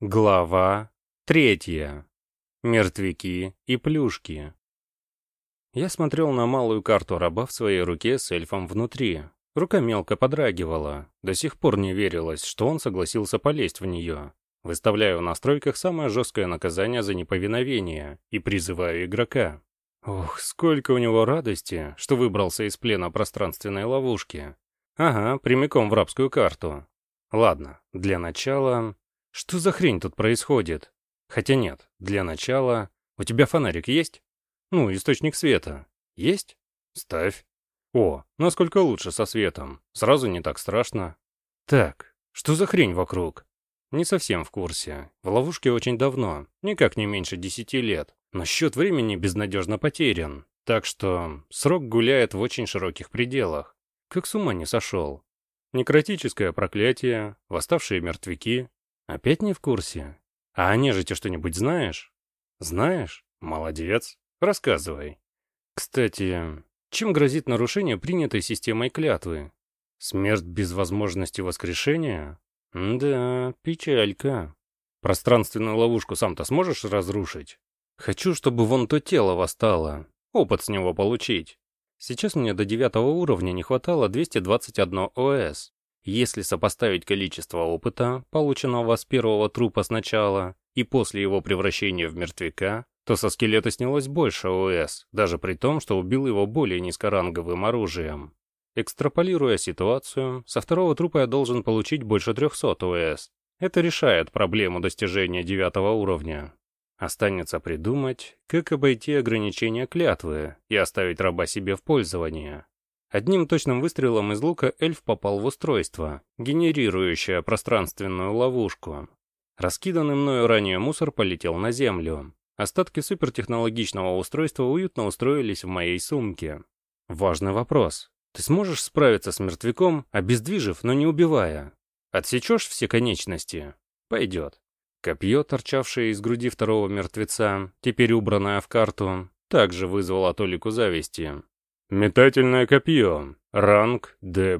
Глава третья. Мертвяки и плюшки. Я смотрел на малую карту раба в своей руке с эльфом внутри. Рука мелко подрагивала. До сих пор не верилось, что он согласился полезть в нее. Выставляю в настройках самое жесткое наказание за неповиновение и призываю игрока. Ох, сколько у него радости, что выбрался из плена пространственной ловушки. Ага, прямиком в рабскую карту. Ладно, для начала... Что за хрень тут происходит? Хотя нет, для начала... У тебя фонарик есть? Ну, источник света. Есть? Ставь. О, насколько лучше со светом. Сразу не так страшно. Так, что за хрень вокруг? Не совсем в курсе. В ловушке очень давно, никак не меньше десяти лет. Но счет времени безнадежно потерян. Так что срок гуляет в очень широких пределах. Как с ума не сошел. Некротическое проклятие, восставшие мертвяки, Опять не в курсе? А о нежити что-нибудь знаешь? Знаешь? Молодец. Рассказывай. Кстати, чем грозит нарушение принятой системой клятвы? Смерть без возможности воскрешения? Да, печалька. Пространственную ловушку сам-то сможешь разрушить? Хочу, чтобы вон то тело восстало. Опыт с него получить. Сейчас мне до девятого уровня не хватало 221 ОС. Если сопоставить количество опыта, полученного с первого трупа сначала, и после его превращения в мертвяка, то со скелета снялось больше ОС, даже при том, что убил его более низкоранговым оружием. Экстраполируя ситуацию, со второго трупа я должен получить больше 300 ОС. Это решает проблему достижения девятого уровня. Останется придумать, как обойти ограничения клятвы и оставить раба себе в пользование. Одним точным выстрелом из лука эльф попал в устройство, генерирующее пространственную ловушку. Раскиданный мною ранее мусор полетел на землю. Остатки супертехнологичного устройства уютно устроились в моей сумке. Важный вопрос. Ты сможешь справиться с мертвяком, обездвижив, но не убивая? Отсечешь все конечности? Пойдет. Копье, торчавшее из груди второго мертвеца, теперь убранное в карту, также вызвало толику зависти. Метательное копье. Ранг D+.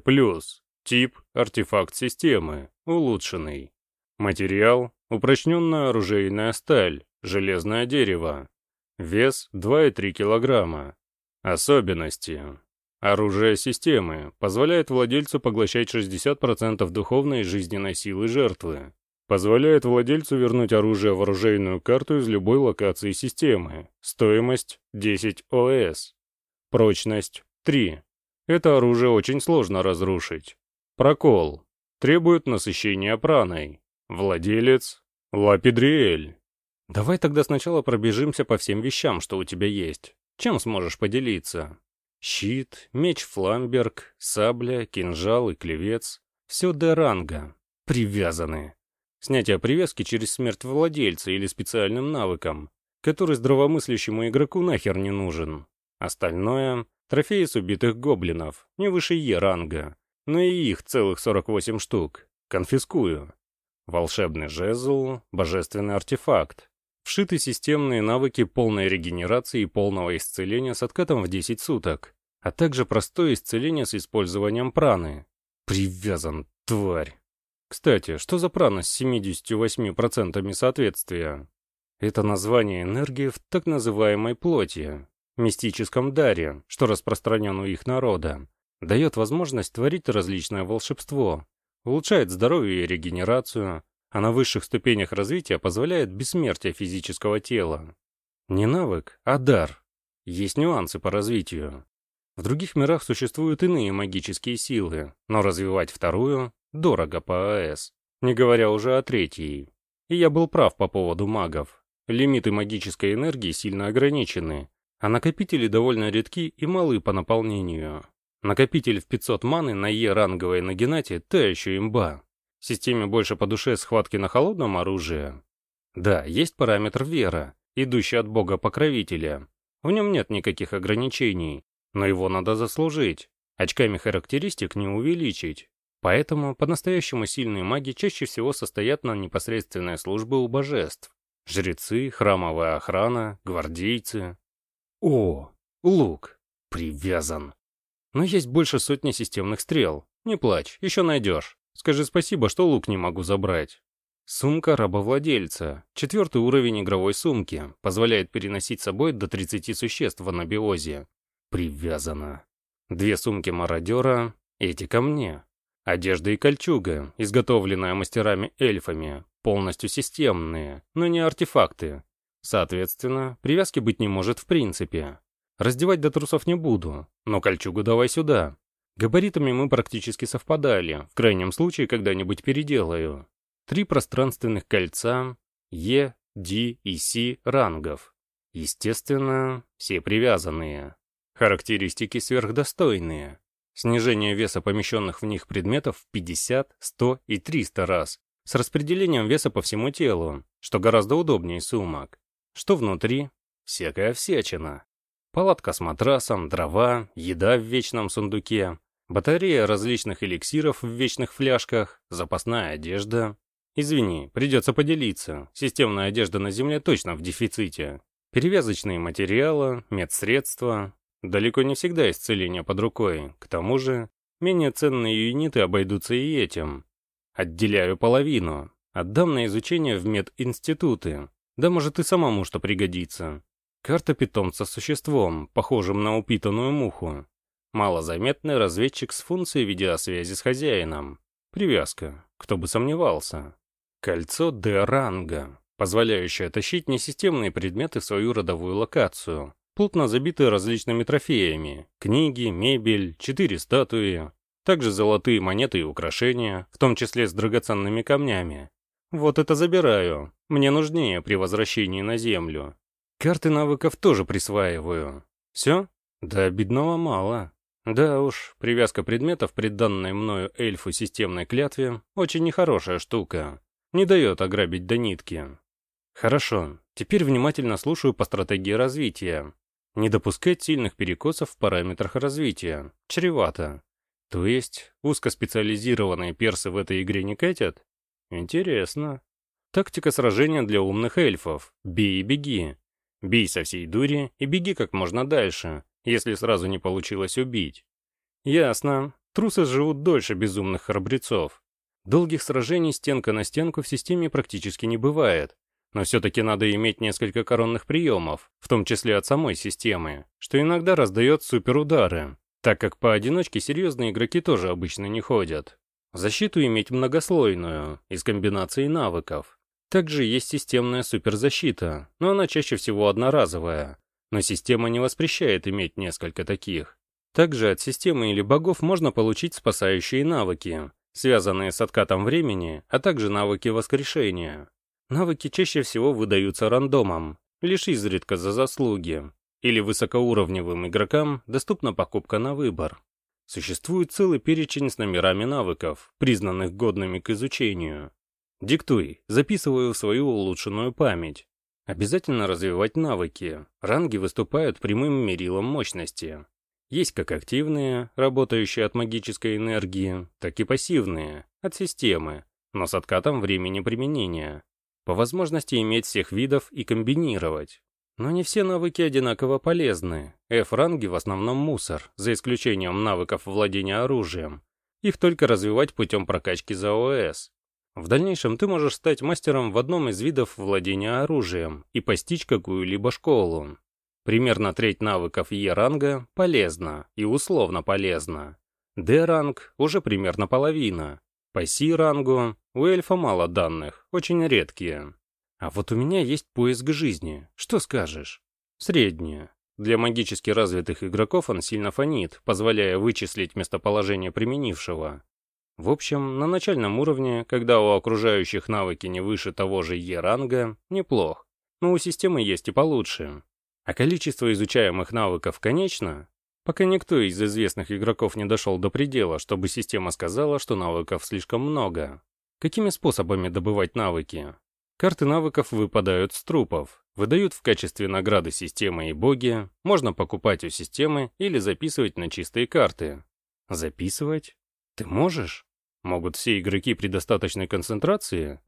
Тип – артефакт системы. Улучшенный. Материал – упрочненная оружейная сталь, железное дерево. Вес – 2,3 кг. Особенности. Оружие системы позволяет владельцу поглощать 60% духовной и жизненной силы жертвы. Позволяет владельцу вернуть оружие в оружейную карту из любой локации системы. Стоимость – 10 ОС. Прочность 3. Это оружие очень сложно разрушить. Прокол. Требует насыщения праной. Владелец – Лапидриэль. Давай тогда сначала пробежимся по всем вещам, что у тебя есть. Чем сможешь поделиться? Щит, меч Фламберг, сабля, кинжал и клевец. Все до ранга. Привязаны. Снятие привязки через смерть владельца или специальным навыком, который здравомыслящему игроку нахер не нужен. Остальное — трофеи с убитых гоблинов, не выше Е-ранга, но и их целых 48 штук. Конфискую. Волшебный жезл, божественный артефакт. Вшиты системные навыки полной регенерации и полного исцеления с откатом в 10 суток, а также простое исцеление с использованием праны. Привязан, тварь. Кстати, что за прана с 78% соответствия? Это название энергии в так называемой плоти, мистическом даре, что распространен у их народа, дает возможность творить различное волшебство, улучшает здоровье и регенерацию, а на высших ступенях развития позволяет бессмертие физического тела. Не навык, а дар. Есть нюансы по развитию. В других мирах существуют иные магические силы, но развивать вторую дорого по АЭС, не говоря уже о третьей. И я был прав по поводу магов. Лимиты магической энергии сильно ограничены, а накопители довольно редки и малы по наполнению. Накопитель в 500 маны на Е-ранговой нагинате – та еще имба. Системе больше по душе схватки на холодном оружии. Да, есть параметр вера, идущий от бога-покровителя. В нем нет никаких ограничений, но его надо заслужить. Очками характеристик не увеличить. Поэтому по-настоящему сильные маги чаще всего состоят на непосредственной службе у божеств. Жрецы, храмовая охрана, гвардейцы. О, лук. Привязан. Но есть больше сотни системных стрел. Не плачь, еще найдешь. Скажи спасибо, что лук не могу забрать. Сумка рабовладельца. Четвертый уровень игровой сумки. Позволяет переносить с собой до 30 существ в анабиозе. Привязано. Две сумки мародера. Эти ко мне. Одежда и кольчуга, изготовленная мастерами-эльфами, полностью системные, но не артефакты. Соответственно, привязки быть не может в принципе. Раздевать до трусов не буду, но кольчугу давай сюда. Габаритами мы практически совпадали, в крайнем случае когда-нибудь переделаю. Три пространственных кольца Е, Д и С рангов. Естественно, все привязанные. Характеристики сверхдостойные. Снижение веса помещенных в них предметов в 50, 100 и 300 раз, с распределением веса по всему телу, что гораздо удобнее сумок. Что внутри? Всякая всячина. Палатка с матрасом, дрова, еда в вечном сундуке, батарея различных эликсиров в вечных фляжках, запасная одежда, Извини, придется поделиться. Системная одежда на Земле точно в дефиците. Перевязочные материалы, медсредства. Далеко не всегда исцеление под рукой. К тому же, менее ценные юниты обойдутся и этим. Отделяю половину. Отдам на изучение в мединституты. Да может и самому что пригодится. Карта питомца с существом, похожим на упитанную муху. Малозаметный разведчик с функцией видеосвязи с хозяином. Привязка, кто бы сомневался. Кольцо Д-ранга, позволяющее тащить несистемные предметы в свою родовую локацию, плотно забитые различными трофеями, книги, мебель, четыре статуи, также золотые монеты и украшения, в том числе с драгоценными камнями. Вот это забираю, мне нужнее при возвращении на Землю. Карты навыков тоже присваиваю. Все? Да обидного мало. Да уж, привязка предметов, приданной мною эльфу системной клятве, очень нехорошая штука. Не дает ограбить до нитки. Хорошо, теперь внимательно слушаю по стратегии развития. Не допускать сильных перекосов в параметрах развития. Чревато. То есть, узкоспециализированные персы в этой игре не катят? Интересно. Тактика сражения для умных эльфов. Бей и беги. Бей со всей дури и беги как можно дальше, если сразу не получилось убить. Ясно. Трусы живут дольше безумных храбрецов. Долгих сражений стенка на стенку в системе практически не бывает, но все-таки надо иметь несколько коронных приемов, в том числе от самой системы, что иногда раздает суперудары, так как поодиночке серьезные игроки тоже обычно не ходят. Защиту иметь многослойную, из комбинации навыков. Также есть системная суперзащита, но она чаще всего одноразовая, но система не воспрещает иметь несколько таких. Также от системы или богов можно получить спасающие навыки, связанные с откатом времени, а также навыки воскрешения. Навыки чаще всего выдаются рандомом, лишь изредка за заслуги, или высокоуровневым игрокам доступна покупка на выбор. Существует целый перечень с номерами навыков, признанных годными к изучению. Диктуй, записываю в свою улучшенную память. Обязательно развивать навыки, ранги выступают прямым мерилом мощности. Есть как активные, работающие от магической энергии, так и пассивные, от системы, но с откатом времени применения. По возможности иметь всех видов и комбинировать. Но не все навыки одинаково полезны. F-ранги в основном мусор, за исключением навыков владения оружием. Их только развивать путем прокачки за ОС. В дальнейшем ты можешь стать мастером в одном из видов владения оружием и постичь какую-либо школу. Примерно треть навыков Е-ранга полезна и условно полезна. Д-ранг уже примерно половина. По Си-рангу у эльфа мало данных, очень редкие. А вот у меня есть поиск жизни, что скажешь? Среднее. Для магически развитых игроков он сильно фонит, позволяя вычислить местоположение применившего. В общем, на начальном уровне, когда у окружающих навыки не выше того же Е-ранга, неплох. Но у системы есть и получше. А количество изучаемых навыков конечно, пока никто из известных игроков не дошел до предела, чтобы система сказала, что навыков слишком много. Какими способами добывать навыки? Карты навыков выпадают с трупов, выдают в качестве награды системы и боги, можно покупать у системы или записывать на чистые карты. Записывать? Ты можешь? Могут все игроки при достаточной концентрации?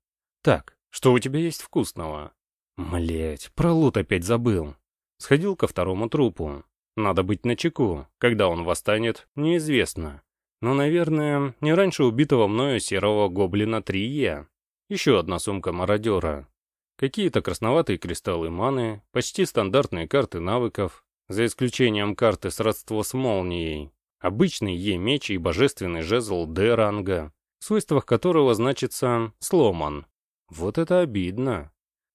Так, что у тебя есть вкусного? Млять, про лут опять забыл. Сходил ко второму трупу. Надо быть начеку. Когда он восстанет, неизвестно. Но, наверное, не раньше убитого мною серого гоблина 3Е. Еще одна сумка мародера. Какие-то красноватые кристаллы маны, почти стандартные карты навыков, за исключением карты сродство с молнией. Обычный Е-меч и божественный жезл Д-ранга, в свойствах которого значится «сломан». Вот это обидно.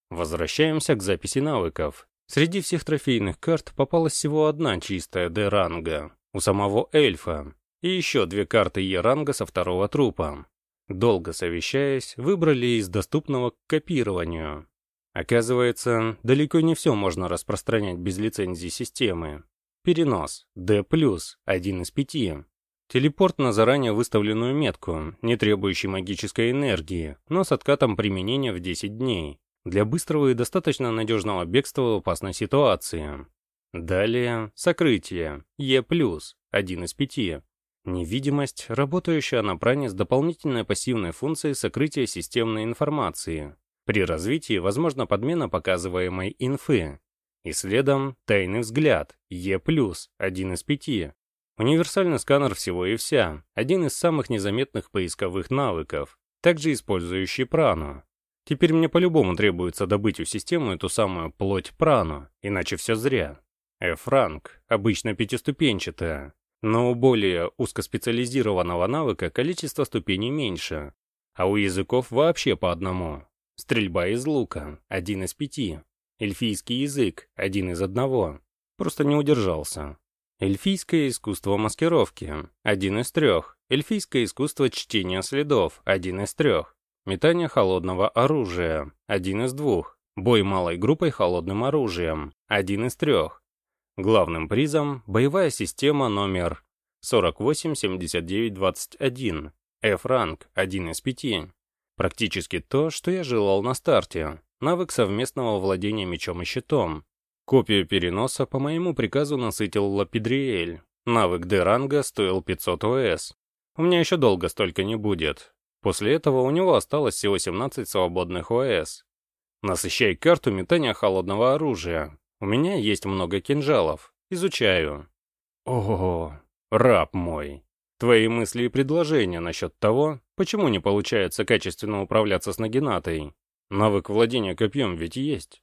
Возвращаемся к записи навыков. Среди всех трофейных карт попалась всего одна чистая Д-ранга, у самого эльфа, и еще две карты Е-ранга со второго трупа. Долго совещаясь, выбрали из доступного к копированию. Оказывается, далеко не все можно распространять без лицензии системы. Перенос D+, один из пяти. Телепорт на заранее выставленную метку, не требующий магической энергии, но с откатом применения в 10 дней, для быстрого и достаточно надежного бегства в опасной ситуации. Далее, сокрытие, Е+, один из пяти. Невидимость, работающая на пране с дополнительной пассивной функцией сокрытия системной информации. При развитии возможна подмена показываемой инфы. И следом тайный взгляд, Е+, один из пяти. Универсальный сканер всего и вся, один из самых незаметных поисковых навыков, также использующий прану. Теперь мне по-любому требуется добыть у системы эту самую плоть прану, иначе все зря. F-ранг, обычно пятиступенчатая, но у более узкоспециализированного навыка количество ступеней меньше, а у языков вообще по одному. Стрельба из лука – один из пяти. Эльфийский язык – один из одного. Просто не удержался. Эльфийское искусство маскировки – один из трех. Эльфийское искусство чтения следов – один из трех. Метание холодного оружия – один из двух. Бой малой группой холодным оружием – один из трех. Главным призом – боевая система номер 487921, F-ранг, один из пяти. Практически то, что я желал на старте. Навык совместного владения мечом и щитом. Копию переноса по моему приказу насытил Лапидриэль. Навык D-ранга стоил 500 ОС. У меня еще долго столько не будет. После этого у него осталось всего 17 свободных ОС. Насыщай карту метания холодного оружия. У меня есть много кинжалов. Изучаю. Ого, раб мой. Твои мысли и предложения насчет того, почему не получается качественно управляться с Нагинатой. Навык владения копьем ведь есть.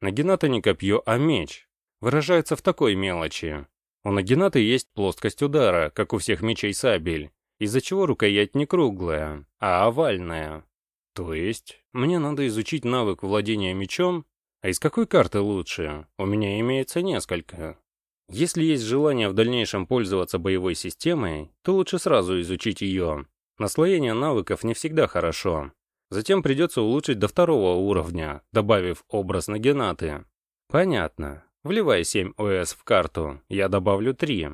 Нагината не копье, а меч. Выражается в такой мелочи. У Нагинаты есть плоскость удара, как у всех мечей сабель, из-за чего рукоять не круглая, а овальная. То есть, мне надо изучить навык владения мечом а из какой карты лучше? У меня имеется несколько. Если есть желание в дальнейшем пользоваться боевой системой, то лучше сразу изучить ее. Наслоение навыков не всегда хорошо. Затем придется улучшить до второго уровня, добавив образ на генаты. Понятно. Вливай 7 ОС в карту, я добавлю 3.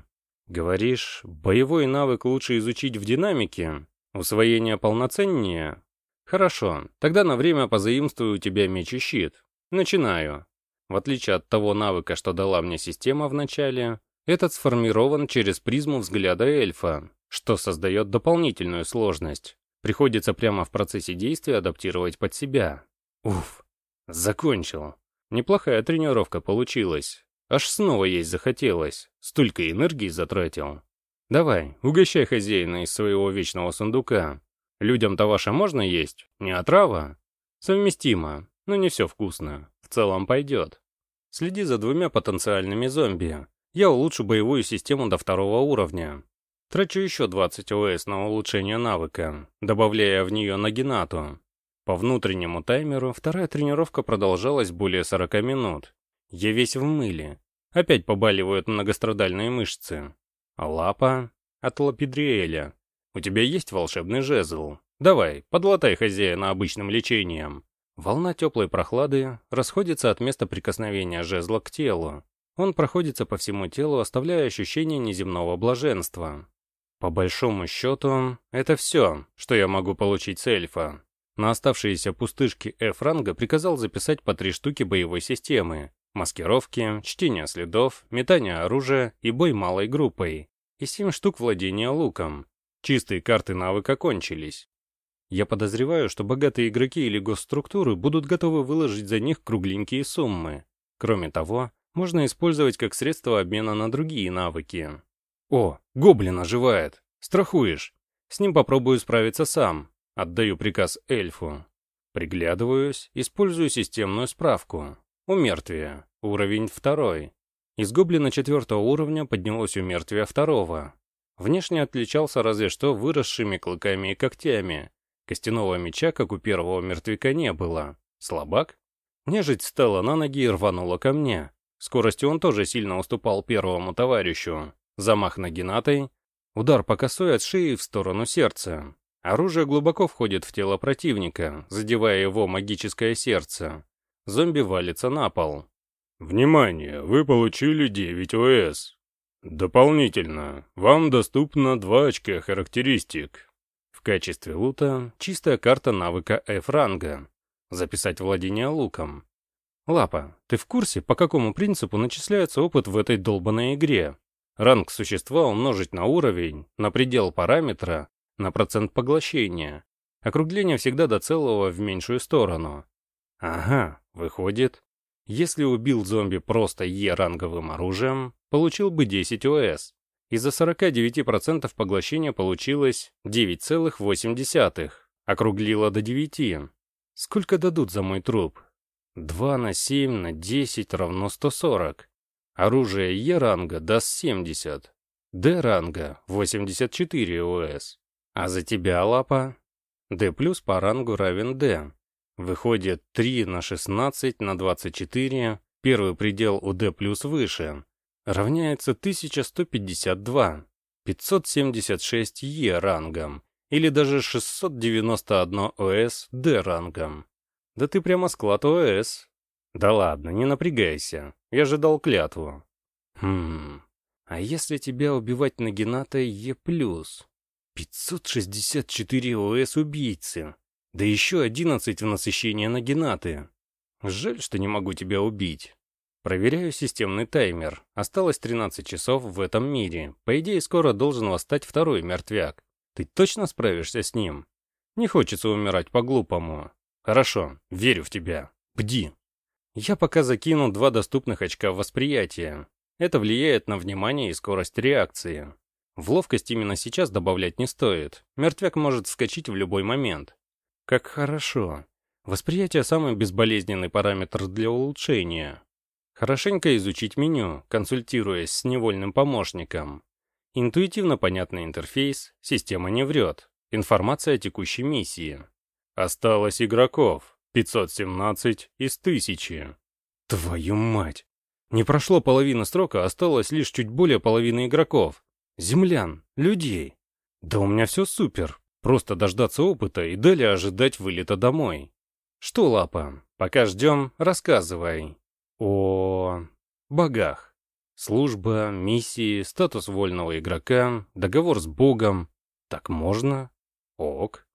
Говоришь, боевой навык лучше изучить в динамике? Усвоение полноценнее? Хорошо, тогда на время позаимствую у тебя меч и щит. Начинаю. В отличие от того навыка, что дала мне система в начале, этот сформирован через призму взгляда эльфа, что создает дополнительную сложность. Приходится прямо в процессе действия адаптировать под себя. Уф, закончил. Неплохая тренировка получилась. Аж снова есть захотелось. Столько энергии затратил. Давай, угощай хозяина из своего вечного сундука. Людям-то ваше можно есть? Не отрава? Совместимо но не все вкусно. В целом пойдет. Следи за двумя потенциальными зомби. Я улучшу боевую систему до второго уровня. Трачу еще 20 ОС на улучшение навыка, добавляя в нее нагинату. По внутреннему таймеру вторая тренировка продолжалась более 40 минут. Я весь в мыле. Опять побаливают многострадальные мышцы. А лапа от Лапидриэля. У тебя есть волшебный жезл? Давай, подлатай хозяина обычным лечением. Волна теплой прохлады расходится от места прикосновения жезла к телу. Он проходится по всему телу, оставляя ощущение неземного блаженства. По большому счету, это все, что я могу получить с эльфа. На оставшиеся пустышки F-ранга приказал записать по три штуки боевой системы. Маскировки, чтение следов, метание оружия и бой малой группой. И семь штук владения луком. Чистые карты навыка кончились. Я подозреваю, что богатые игроки или госструктуры будут готовы выложить за них кругленькие суммы. Кроме того, можно использовать как средство обмена на другие навыки. О, гоблин оживает. Страхуешь. С ним попробую справиться сам. Отдаю приказ эльфу. Приглядываюсь, использую системную справку. Умертвие. Уровень второй. Из гоблина четвертого уровня поднялось умертвие второго. Внешне отличался разве что выросшими клыками и когтями. Костяного меча, как у первого мертвяка, не было. Слабак? Нежить встала на ноги и рванула ко мне. Скоростью он тоже сильно уступал первому товарищу. Замах нагинатой, удар по косой от шеи в сторону сердца. Оружие глубоко входит в тело противника, задевая его магическое сердце. Зомби валится на пол. Внимание, вы получили 9 ОС. Дополнительно, вам доступно 2 очка характеристик. Качестве лута чистая карта навыка F-ранга. Записать владение луком. Лапа, ты в курсе, по какому принципу начисляется опыт в этой долбанной игре? Ранг существа умножить на уровень, на предел параметра, на процент поглощения. Округление всегда до целого в меньшую сторону. Ага, выходит, если убил зомби просто Е-ранговым оружием, получил бы 10 ОС. Из-за 49% поглощения получилось 9,8. Округлило до 9. Сколько дадут за мой труп? 2 на 7 на 10 равно 140. Оружие Е-ранга даст 70. Д-ранга 84 ОС. А за тебя, лапа? D плюс по рангу равен D. Выходит 3 на 16 на 24, первый предел у D плюс выше, равняется 1152, 576 Е рангом, или даже 691 ОС Д рангом. Да ты прямо склад ОС. Да ладно, не напрягайся, я же дал клятву. Хм, а если тебя убивать на Гената Е+, 564 ОС убийцы. Да еще 11 в насыщение на генаты. Жаль, что не могу тебя убить. Проверяю системный таймер. Осталось 13 часов в этом мире. По идее, скоро должен восстать второй мертвяк. Ты точно справишься с ним? Не хочется умирать по-глупому. Хорошо, верю в тебя. Бди. Я пока закину два доступных очка восприятия. Это влияет на внимание и скорость реакции. В ловкость именно сейчас добавлять не стоит. Мертвяк может вскочить в любой момент. Как хорошо. Восприятие – самый безболезненный параметр для улучшения. Хорошенько изучить меню, консультируясь с невольным помощником. Интуитивно понятный интерфейс, система не врет. Информация о текущей миссии. Осталось игроков. 517 из 1000. Твою мать! Не прошло половина срока, осталось лишь чуть более половины игроков. Землян, людей. Да у меня все супер. Просто дождаться опыта и далее ожидать вылета домой. Что, Лапа, пока ждем, рассказывай. О богах. Служба, миссии, статус вольного игрока, договор с Богом. Так можно? Ок.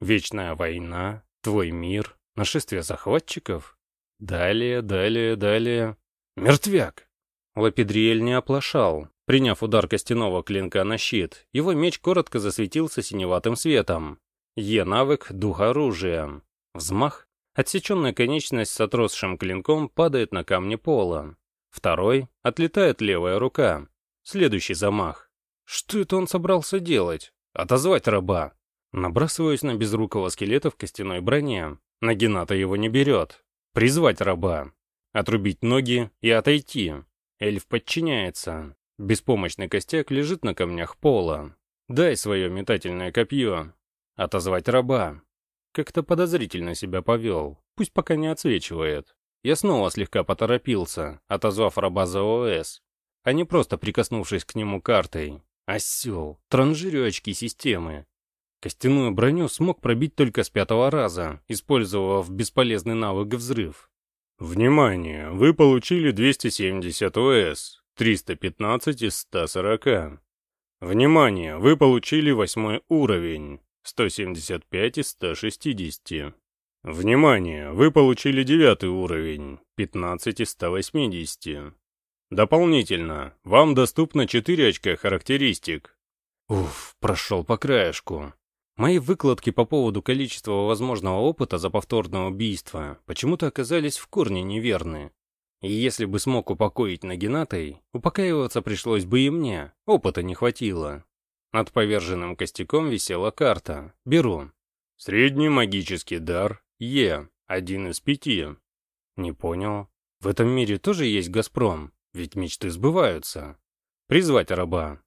Вечная война, твой мир, нашествие захватчиков. Далее, далее, далее. Мертвяк. Лапидриэль не оплошал. Приняв удар костяного клинка на щит, его меч коротко засветился синеватым светом. Е-навык — дух оружия. Взмах. Отсеченная конечность с отросшим клинком падает на камни пола. Второй — отлетает левая рука. Следующий замах. Что это он собрался делать? Отозвать раба. Набрасываюсь на безрукого скелета в костяной броне. Нагината его не берет. Призвать раба. Отрубить ноги и отойти. Эльф подчиняется. Беспомощный костяк лежит на камнях пола. Дай свое метательное копье. Отозвать раба. Как-то подозрительно себя повел. Пусть пока не отсвечивает. Я снова слегка поторопился, отозвав раба за ОС, а не просто прикоснувшись к нему картой. Осел, транжирю очки системы. Костяную броню смог пробить только с пятого раза, использовав бесполезный навык взрыв. Внимание! Вы получили 270 ОС. 315 из 140. Внимание, вы получили восьмой уровень, 175 из 160. Внимание, вы получили девятый уровень, 15 из 180. Дополнительно, вам доступно 4 очка характеристик. Уф, прошел по краешку. Мои выкладки по поводу количества возможного опыта за повторное убийство почему-то оказались в корне неверны. И если бы смог упокоить Нагинатой, упокаиваться пришлось бы и мне, опыта не хватило. Над поверженным костяком висела карта. Беру. Средний магический дар Е, один из пяти. Не понял. В этом мире тоже есть Газпром, ведь мечты сбываются. Призвать раба.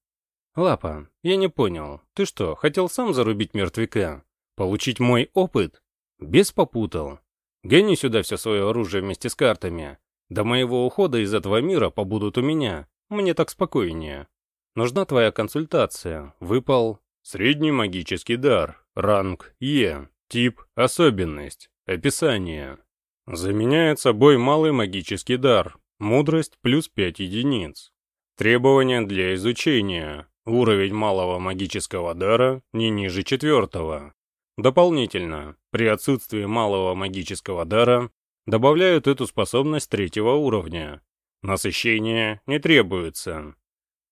Лапа, я не понял. Ты что, хотел сам зарубить мертвяка? Получить мой опыт? Без попутал. Гони сюда все свое оружие вместе с картами. До моего ухода из этого мира побудут у меня. Мне так спокойнее. Нужна твоя консультация. Выпал средний магический дар. Ранг Е. Тип особенность. Описание. Заменяет собой малый магический дар. Мудрость плюс 5 единиц. Требования для изучения. Уровень малого магического дара не ниже четвертого. Дополнительно, при отсутствии малого магического дара, добавляют эту способность третьего уровня. Насыщение не требуется.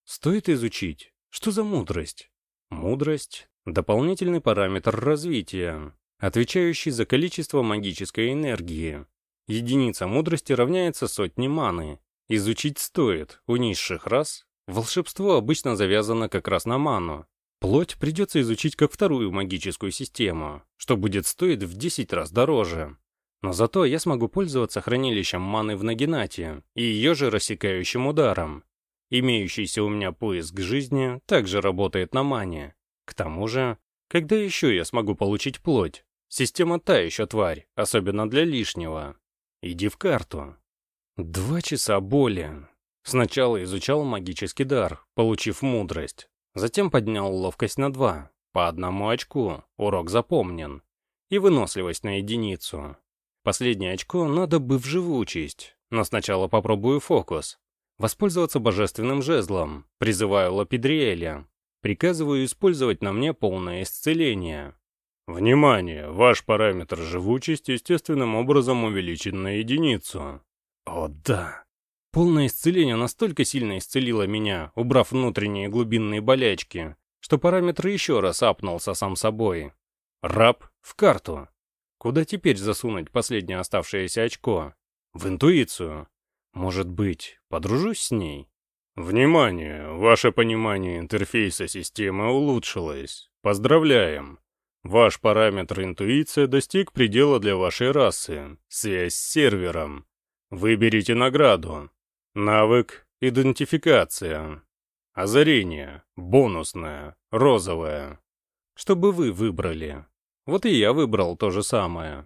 Стоит изучить. Что за мудрость? Мудрость — дополнительный параметр развития отвечающий за количество магической энергии. Единица мудрости равняется сотне маны. Изучить стоит, у низших рас волшебство обычно завязано как раз на ману. Плоть придется изучить как вторую магическую систему, что будет стоить в 10 раз дороже. Но зато я смогу пользоваться хранилищем маны в Нагинате и ее же рассекающим ударом. Имеющийся у меня поиск жизни также работает на мане. К тому же, когда еще я смогу получить плоть? Система та еще тварь, особенно для лишнего. Иди в карту. Два часа боли. Сначала изучал магический дар, получив мудрость. Затем поднял ловкость на два. По одному очку, урок запомнен. И выносливость на единицу. Последнее очко надо бы в живучесть. Но сначала попробую фокус. Воспользоваться божественным жезлом. Призываю Лапидриэля. Приказываю использовать на мне полное исцеление. Внимание! Ваш параметр живучесть естественным образом увеличен на единицу. О да! Полное исцеление настолько сильно исцелило меня, убрав внутренние глубинные болячки, что параметр еще раз апнулся сам собой. Раб в карту. Куда теперь засунуть последнее оставшееся очко? В интуицию. Может быть, подружусь с ней? Внимание! Ваше понимание интерфейса системы улучшилось. Поздравляем! Ваш параметр интуиция достиг предела для вашей расы. Связь с сервером. Выберите награду. Навык идентификация. Озарение. Бонусное. Розовое. Чтобы вы выбрали. Вот и я выбрал то же самое.